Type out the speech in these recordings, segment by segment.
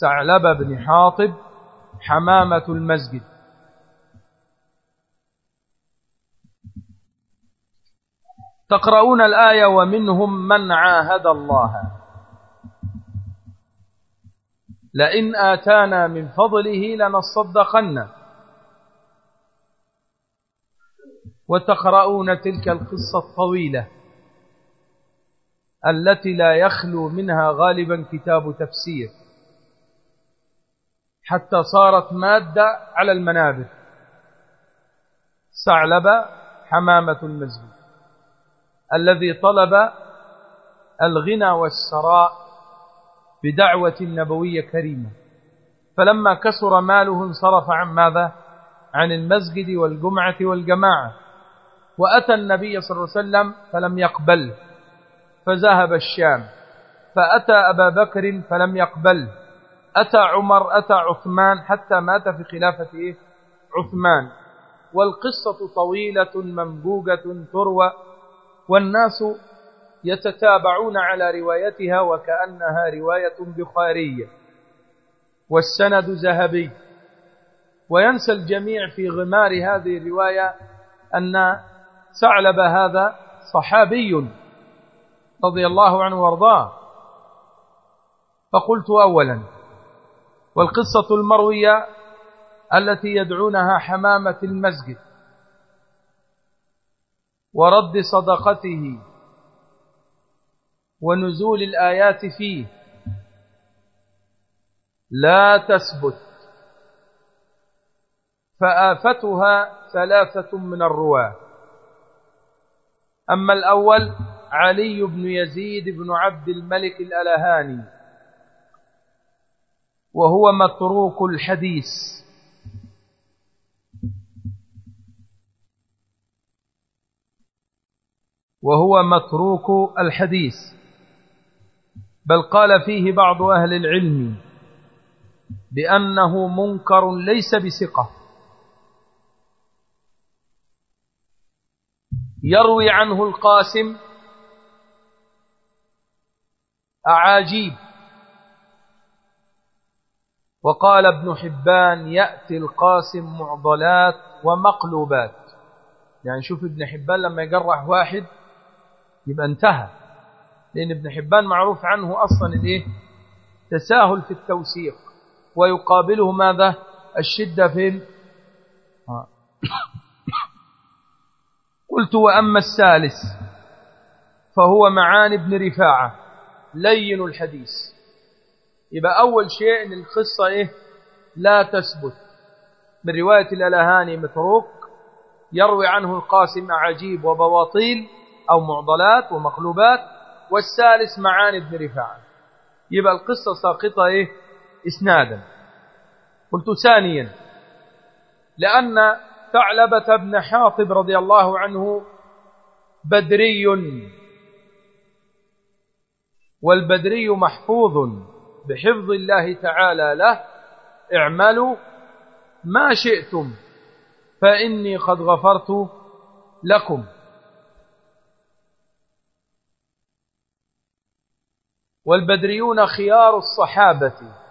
ثعلب بن حاطب حمامة المسجد. تقرؤون الآية ومنهم من عاهد الله. لئن آتانا من فضله لنصدقن. وتقرؤون تلك القصة الطويلة التي لا يخلو منها غالبا كتاب تفسير. حتى صارت مادة على المنابر. ثعلب حمامة المسجد الذي طلب الغنى والسراء بدعوة نبوية كريمة. فلما كسر ماله انصرف عن ماذا؟ عن المسجد والجمعة والجماعة. وأتى النبي صلى الله عليه وسلم فلم يقبل. فذهب الشام. فأتى أبا بكر فلم يقبل. أتى عمر أتى عثمان حتى مات في خلافة؟ عثمان. والقصة طويلة منبوجة تروى والناس يتتابعون على روايتها وكأنها رواية بخارية. والسند ذهبي. وينسى الجميع في غمار هذه الرواية أن ثعلب هذا صحابي رضي الله عنه وأرضاه. فقلت أولا والقصة المروية التي يدعونها حمامة المسجد ورد صدقته ونزول الآيات فيه لا تثبت فآفتها ثلاثة من الرواة. أما الأول علي بن يزيد بن عبد الملك الألهاني. وهو متروك الحديث. وهو متروك الحديث. بل قال فيه بعض أهل العلم بأنه منكر ليس بثقة. يروي عنه القاسم أعاجيب. وقال ابن حبان يأتي القاسم معضلات ومقلوبات. يعني شوف ابن حبان لما يقرح واحد يبقى انتهى لأن ابن حبان معروف عنه أصلا الايه تساهل في التوثيق. ويقابله ماذا؟ الشدة في. قلت وأما الثالث فهو معان ابن رفاعة لين الحديث. يبقى أول شيء أن القصة إيه؟ لا تثبت. من رواية الألهاني متروك يروي عنه القاسم عجيب وبواطيل أو معضلات ومقلوبات والثالث معاني ابن رفاعة. يبقى القصة ساقطة إيه؟ إسنادا. قلت ثانيا لأن ثعلبة بن حاطب رضي الله عنه بدري والبدري محفوظ. بحفظ الله تعالى له اعملوا ما شئتم فإني قد غفرت لكم. والبدريون خيار الصحابة.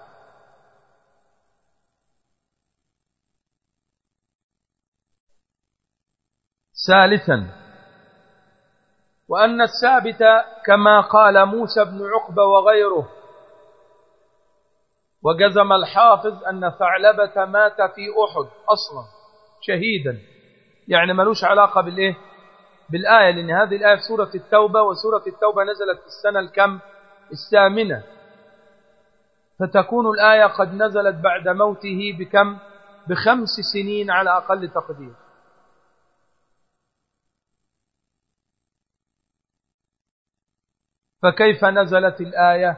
ثالثا وأن الثابت كما قال موسى بن عقبة وغيره وجزم الحافظ أن ثعلبة مات في أحد أصلا شهيدا. يعني ملوش علاقة بالإيه؟ بالآية لأن هذه الآية في سورة التوبة وسورة التوبة نزلت في السنة الكم؟ الثامنة. فتكون الآية قد نزلت بعد موته بكم؟ بخمس سنين على أقل تقدير. فكيف نزلت الآية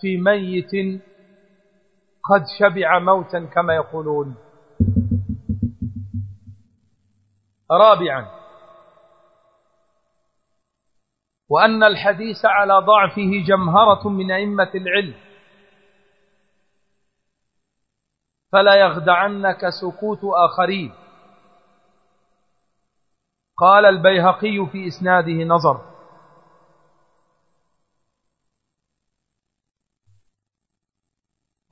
في ميت قد شبع موتا كما يقولون. رابعا. وأن الحديث على ضعفه جمهرة من أئمة العلم. فلا يخدعنك سكوت آخرين. قال البيهقي في إسناده نظر.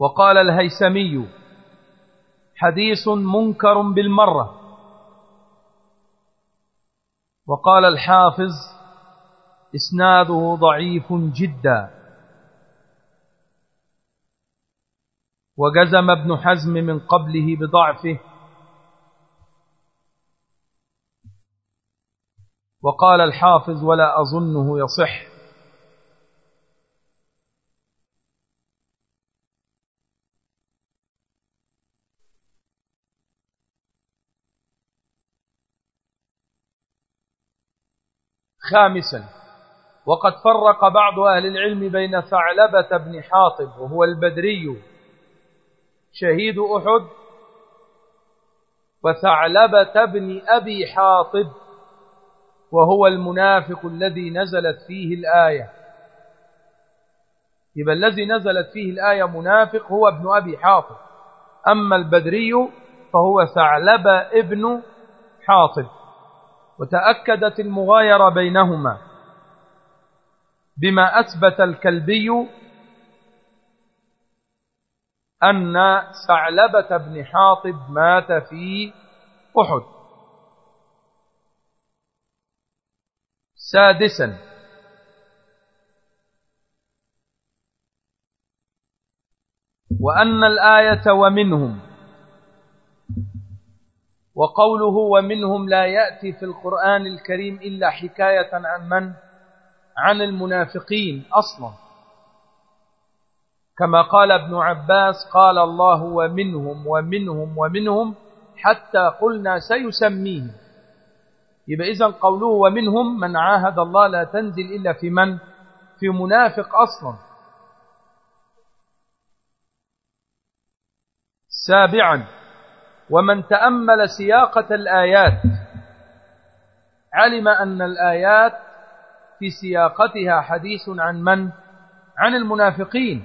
وقال الهيسمي حديث منكر بالمرة. وقال الحافظ إسناده ضعيف جدا. وجزم ابن حزم من قبله بضعفه. وقال الحافظ ولا أظنه يصح. خامسا. وقد فرق بعض أهل العلم بين ثعلبة بن حاطب وهو البدري شهيد أحد وثعلبة بن أبي حاطب وهو المنافق الذي نزلت فيه الآية. يبقى الذي نزلت فيه الآية منافق هو ابن أبي حاطب. أما البدري فهو ثعلب ابن حاطب. وتأكدت المغايرة بينهما بما أثبت الكلبي أن ثعلبة بن حاطب مات في أحد. سادسا. وأن الآية ومنهم وقوله ومنهم لا يأتي في القرآن الكريم إلا حكاية عن من؟ عن المنافقين أصلا كما قال ابن عباس قال الله ومنهم ومنهم ومنهم حتى قلنا سيسميهم يبقى إذن قوله ومنهم من عاهد الله لا تنزل إلا في من؟ في منافق أصلا سابعا ومن تأمل سياقة الآيات علم أن الآيات في سياقتها حديث عن من؟ عن المنافقين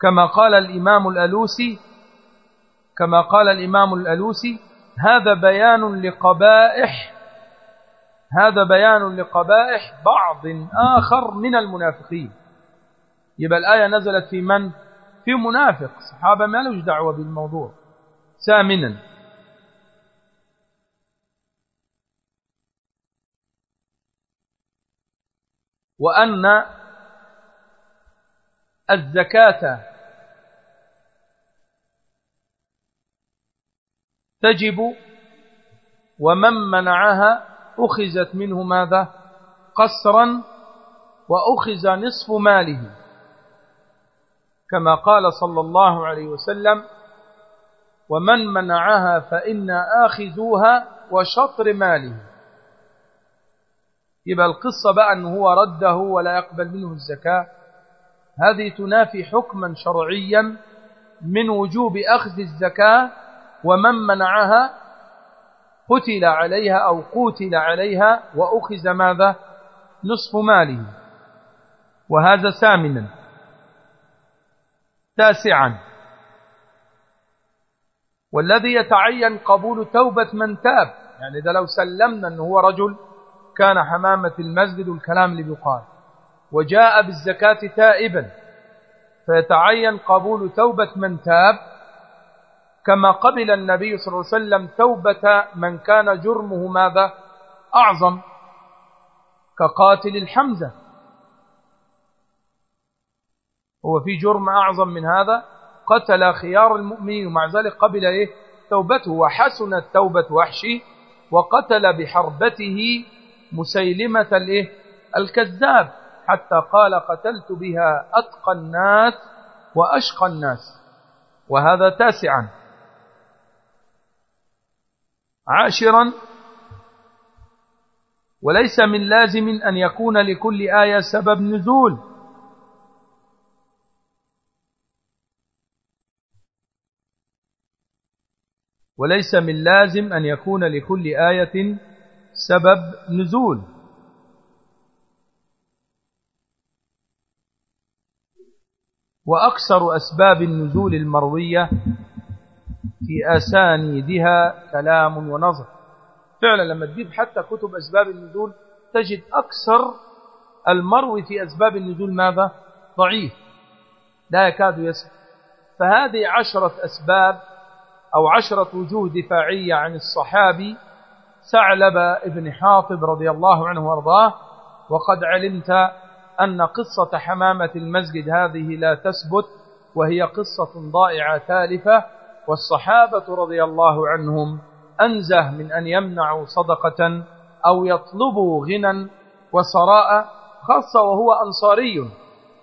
كما قال الإمام الألوسي كما قال الإمام الألوسي هذا بيان لقبائح هذا بيان لقبائح بعض آخر من المنافقين يبقى الآية نزلت في من؟ في منافق. صحابة ما لوش دعوة بالموضوع. ثامنا. وأن الزكاة تجب ومن منعها أخذت منه ماذا؟ قصرا وأخذ نصف ماله. كما قال صلى الله عليه وسلم ومن منعها فإنا آخذوها وشطر ماله. يبقى القصة بقى أنه هو رده ولا يقبل منه الزكاة. هذه تنافي حكما شرعيا من وجوب أخذ الزكاة ومن منعها قتل عليها أو قوتل عليها وأخذ ماذا؟ نصف ماله. وهذا ثامنا. تاسعا. والذي يتعين قبول توبة من تاب. يعني إذا لو سلمنا أنه هو رجل كان حمامة المسجد والكلام اللي بيقال. وجاء بالزكاة تائبا. فيتعين قبول توبة من تاب. كما قبل النبي صلى الله عليه وسلم توبة من كان جرمه ماذا؟ أعظم. كقاتل الحمزة. هو في جرم أعظم من هذا قتل خيار المؤمنين ومع ذلك قبل إيه؟ توبته وحسنت توبة وحشي وقتل بحربته مسيلمة الإيه؟ الكذاب حتى قال قتلت بها أتقى الناس وأشقى الناس. وهذا تاسعا. عاشرا. وليس من لازم أن يكون لكل آية سبب نزول. وليس من لازم أن يكون لكل آية سبب نزول. وأكثر أسباب النزول المروية في أسانيدها كلام ونظر. فعلا لما تجيب حتى كتب أسباب النزول تجد أكثر المروي في أسباب النزول ماذا؟ ضعيف. لا يكاد يسبق فهذه عشرة أسباب أو عشرة وجوه دفاعية عن الصحابي ثعلب ابن حاطب رضي الله عنه وأرضاه وقد علمت أن قصة حمامة المسجد هذه لا تثبت وهي قصة ضائعة تالفة والصحابة رضي الله عنهم أنزه من أن يمنعوا صدقة أو يطلبوا غنى وصراء خاصة وهو أنصاري.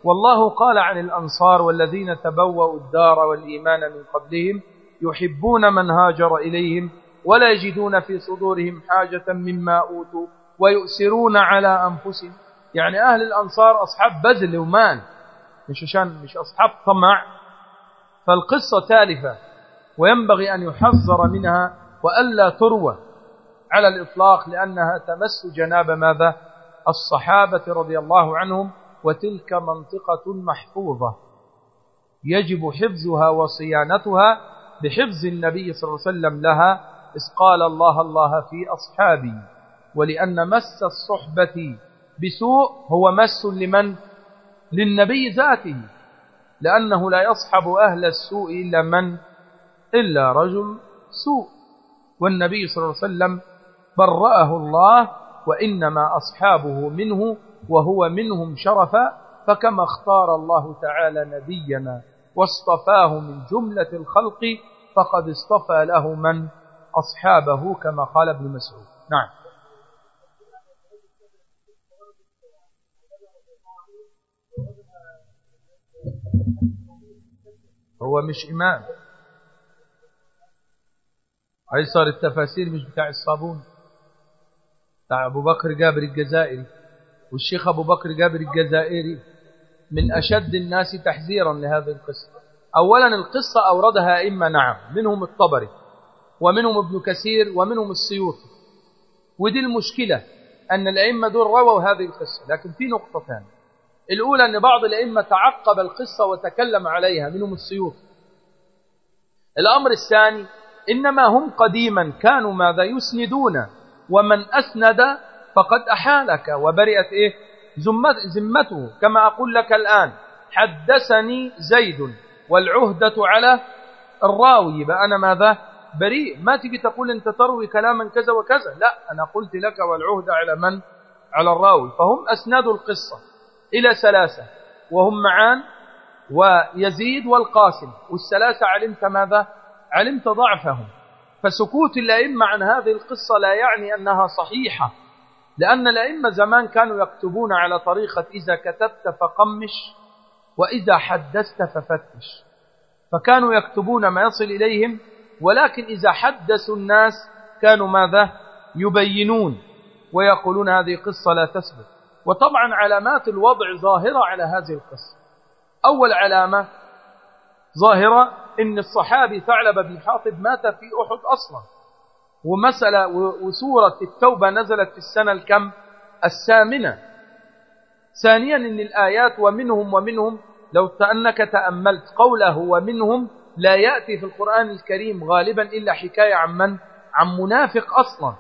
والله قال عن الأنصار والذين تبوأوا الدار والإيمان من قبلهم يحبون من هاجر إليهم ولا يجدون في صدورهم حاجة مما أوتوا ويؤسرون على أنفسهم. يعني أهل الأنصار أصحاب بذل ومال مش عشان مش أصحاب طمع. فالقصة تالفة. وينبغي أن يحذر منها وألا تروى على الإطلاق لأنها تمس جناب ماذا؟ الصحابة رضي الله عنهم وتلك منطقة محفوظة. يجب حفظها وصيانتها بحفظ النبي صلى الله عليه وسلم لها إذ قال الله الله في أصحابي ولأن مس الصحبة بسوء هو مس لمن؟ للنبي ذاته لأنه لا يصحب أهل السوء إلا من؟ إلا رجل سوء. والنبي صلى الله عليه وسلم برأه الله وإنما أصحابه منه وهو منهم شرفا فكما اختار الله تعالى نبينا واصطفاه من جملة الخلق فقد اصطفى له من أصحابه كما قال ابن مسعود. نعم. هو مش إمام. أيسر التفاسير مش بتاع الصابون. بتاع أبو بكر جابر الجزائري. والشيخ أبو بكر جابر الجزائري. من أشد الناس تحذيرا لهذه القصة. أولا القصة أوردها أئمة نعم منهم الطبري ومنهم ابن كثير ومنهم السيوطي. ودي المشكلة أن الأئمة دول رووا هذه القصة لكن في نقطة ثانية. الأولى أن بعض الأئمة تعقب القصة وتكلم عليها منهم السيوطي. الأمر الثاني إنما هم قديما كانوا ماذا يسندون ومن أسند فقد أحالك وبرئت إيه؟ ذمته كما أقول لك الآن حدثني زيد والعهدة على الراوي. يبقى أنا ماذا؟ بريء. ما تجي تقول أنت تروي كلاما كذا وكذا. لا أنا قلت لك والعهدة على من؟ على الراوي. فهم أسندوا القصة إلى ثلاثة وهم معان ويزيد والقاسم. والثلاثة علمت ماذا؟ علمت ضعفهم. فسكوت الأئمة عن هذه القصة لا يعني أنها صحيحة. لأن الأئمة زمان كانوا يكتبون على طريقة إذا كتبت فقمش وإذا حدثت ففتش. فكانوا يكتبون ما يصل إليهم ولكن إذا حدثوا الناس كانوا ماذا؟ يبينون ويقولون هذه قصة لا تثبت. وطبعا علامات الوضع ظاهرة على هذه القصة. أول علامة ظاهرة إن الصحابي ثعلب بن حاطب مات في أحد أصلا. ومسألة وسورة التوبة نزلت في السنة الكم؟ الثامنة. ثانيا إن الآيات ومنهم ومنهم لو أنك تأملت قوله ومنهم لا يأتي في القرآن الكريم غالبا إلا حكاية عن من؟ عن منافق أصلا.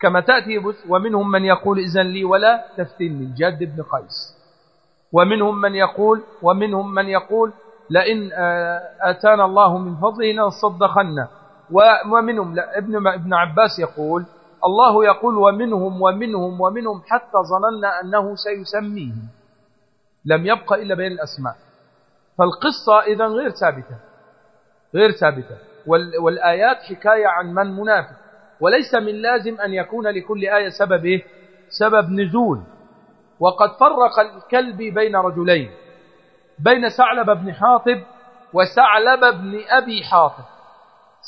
كما تأتي ومنهم من يقول إذن لي ولا تفتني الجد بن قيس. ومنهم من يقول ومنهم من يقول لئن آتانا الله من فضله لنصدقن ومنهم ابن ابن عباس يقول الله يقول ومنهم ومنهم ومنهم حتى ظننا أنه سيسميهم. لم يبقى إلا بين الأسماء. فالقصة إذا غير ثابتة. غير ثابتة. والآيات حكاية عن من منافق. وليس من لازم أن يكون لكل آية سبب إيه؟ سبب نزول. وقد فرق الكلبي بين رجلين. بين ثعلب بن حاطب وثعلب بن أبي حاطب.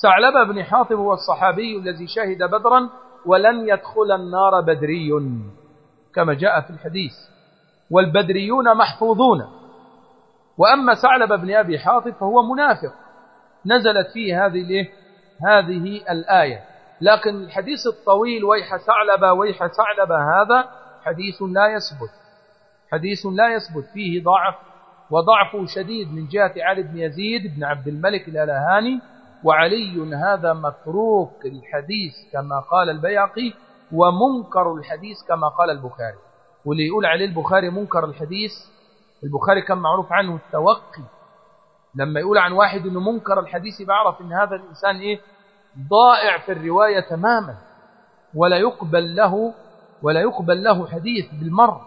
ثعلب بن حاطب هو الصحابي الذي شهد بدرا ولن يدخل النار بدري كما جاء في الحديث. والبدريون محفوظون. وأما ثعلب بن أبي حاطب فهو منافق. نزلت فيه هذه هذه الآية. لكن الحديث الطويل ويح ثعلب ويح ثعلب هذا حديث لا يثبت. حديث لا يثبت. فيه ضعف وضعفه شديد من جهة علي بن يزيد بن عبد الملك الألهاني وعلي هذا متروك الحديث كما قال البيعقي ومنكر الحديث كما قال البخاري. واللي يقول عليه البخاري منكر الحديث البخاري كان معروف عنه التوقي. لما يقول عن واحد إنه منكر الحديث بعرف إن هذا الإنسان إيه؟ ضائع في الرواية تماما. ولا يقبل له ولا يقبل له حديث بالمر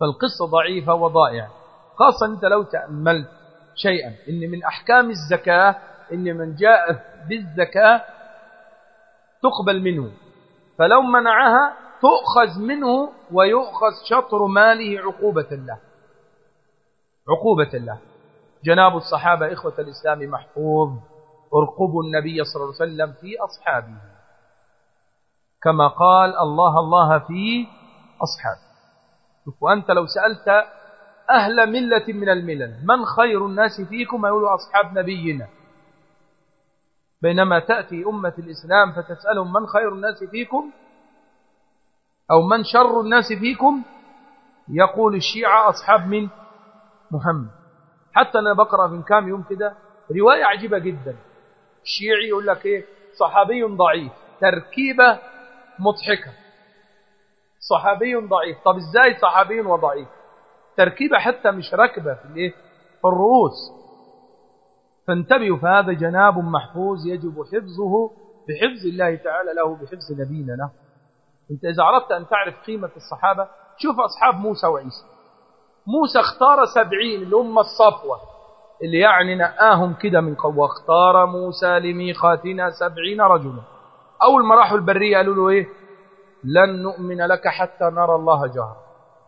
فالقصة ضعيفة وضائعة. خاصة أنت لو تأملت شيئا إن من أحكام الزكاة إن من جاء بالزكاة تقبل منه فلو منعها تؤخذ منه ويؤخذ شطر ماله عقوبة له. عقوبة له. جناب الصحابة إخوة الإسلام محفوظ ارقبوا النبي صلى الله عليه وسلم في أصحابه. كما قال الله الله في أصحابه. وأنت لو سألت أهل ملة من الملل من خير الناس فيكم؟ يقولوا أصحاب نبينا. بينما تأتي أمة الإسلام فتسألهم من خير الناس فيكم أو من شر الناس فيكم يقول الشيعة أصحاب من؟ محمد. حتى أنا بقرأ من كام يوم كده رواية عجيبة جدا. الشيعي يقول لك إيه؟ صحابي ضعيف. تركيبة مضحكة. صحابي ضعيف. طب إزاي صحابي وضعيف؟ تركيبة حتى مش راكبة في الإيه؟ في الرؤوس. فانتبهوا فهذا جناب محفوظ يجب حفظه بحفظ الله تعالى له بحفظ نبينا له. انت إذا أردت أن تعرف قيمة الصحابة شوف أصحاب موسى وعيسى. موسى اختار سبعين هم الصفوة اللي يعني نقاهم كده من قوة. واختار موسى لميقاتنا سبعين رجلا. أول ما راحوا البرية قالوا له إيه؟ لن نؤمن لك حتى نرى الله جهرا.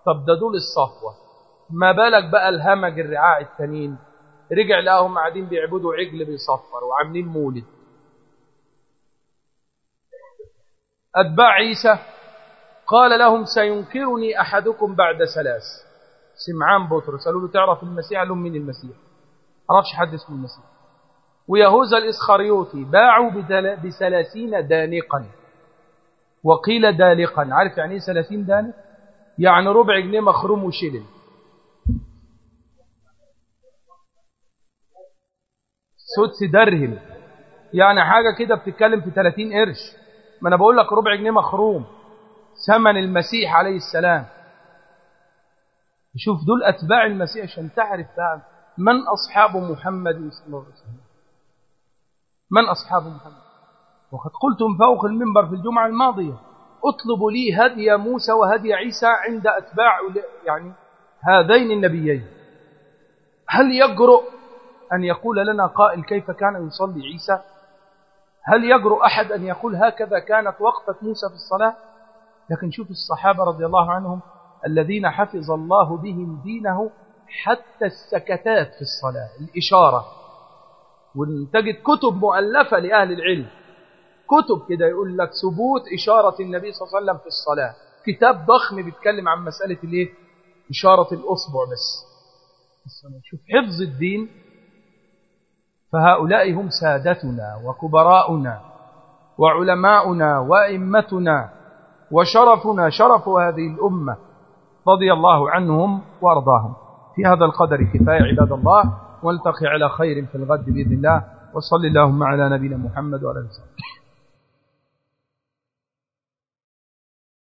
طب ده دول الصفوة. ما بالك بقى الهمج الرعاع التانيين؟ رجع لقاهم قاعدين بيعبدوا عجل بيصفر وعاملين مولد. أتباع عيسى قال لهم سينكرني أحدكم بعد ثلاث. سمعان بطرس قالوا له تعرف المسيح؟ قال لهم مين المسيح؟ عرفش حد اسمه المسيح. ويهوذا الإسخريوطي باعوا بثلاثين دانقا. وقيل دالقا عارف يعني إيه ثلاثين دانق؟ يعني ربع جنيه مخروم وشلل. سدس درهم. يعني حاجة كده بتتكلم في 30 قرش. ما أنا بقول لك ربع جنيه مخروم. ثمن المسيح عليه السلام. شوف دول أتباع المسيح عشان تعرف فعلا من أصحاب محمد صلى الله عليه وسلم. من أصحاب محمد؟ وقد قلتم فوق المنبر في الجمعة الماضية. اطلبوا لي هدي موسى وهدي عيسى عند أتباع يعني هذين النبيين. هل يجرؤ أن يقول لنا قائل كيف كان يصلي عيسى؟ هل يجرؤ أحد أن يقول هكذا كانت وقفة موسى في الصلاة؟ لكن شوف الصحابة رضي الله عنهم الذين حفظ الله بهم دينه حتى السكتات في الصلاة الإشارة. ونتجد كتب مؤلفة لأهل العلم كتب كده يقول لك ثبوت إشارة النبي صلى الله عليه وسلم في الصلاة. كتاب ضخم بيتكلم عن مسألة الإيه؟ إشارة الأصبع بس. شوف حفظ الدين فهؤلاء هم سادتنا وكبراؤنا وعلماؤنا وأئمتنا وشرفنا شرف هذه الأمة رضي الله عنهم وأرضاهم. في هذا القدر كفاية عباد الله والتقي على خير في الغد بإذن الله. وصل اللهم على نبينا محمد وعلى آله وصحبه.